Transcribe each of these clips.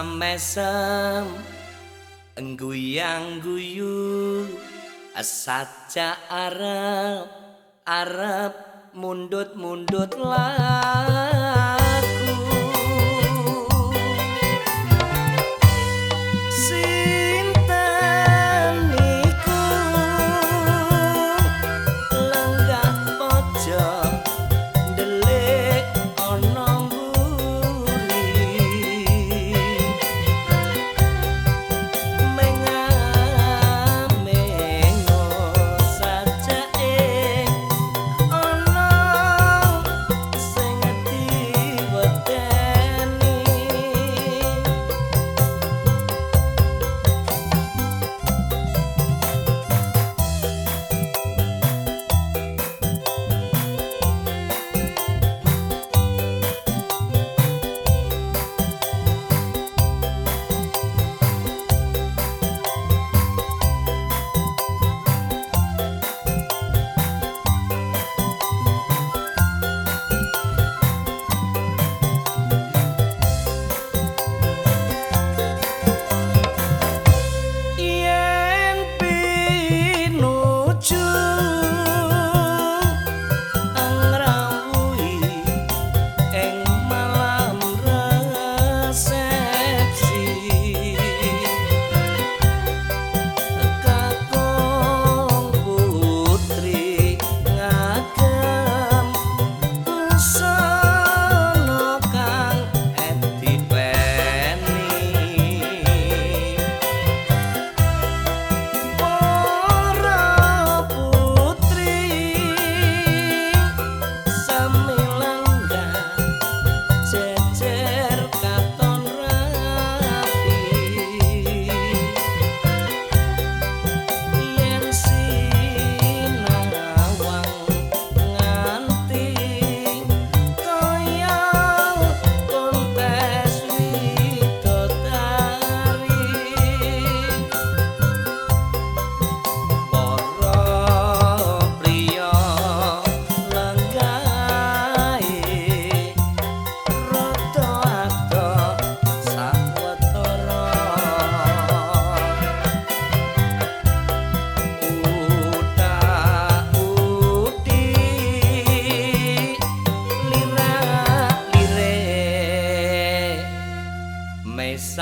mesam-mesam engguyang guyu saja arep arep mundut-mundut lah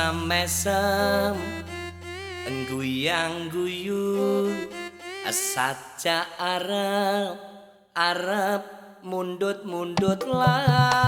mesam-mesam engguyang guyu saja arep arep mundut-mundut lah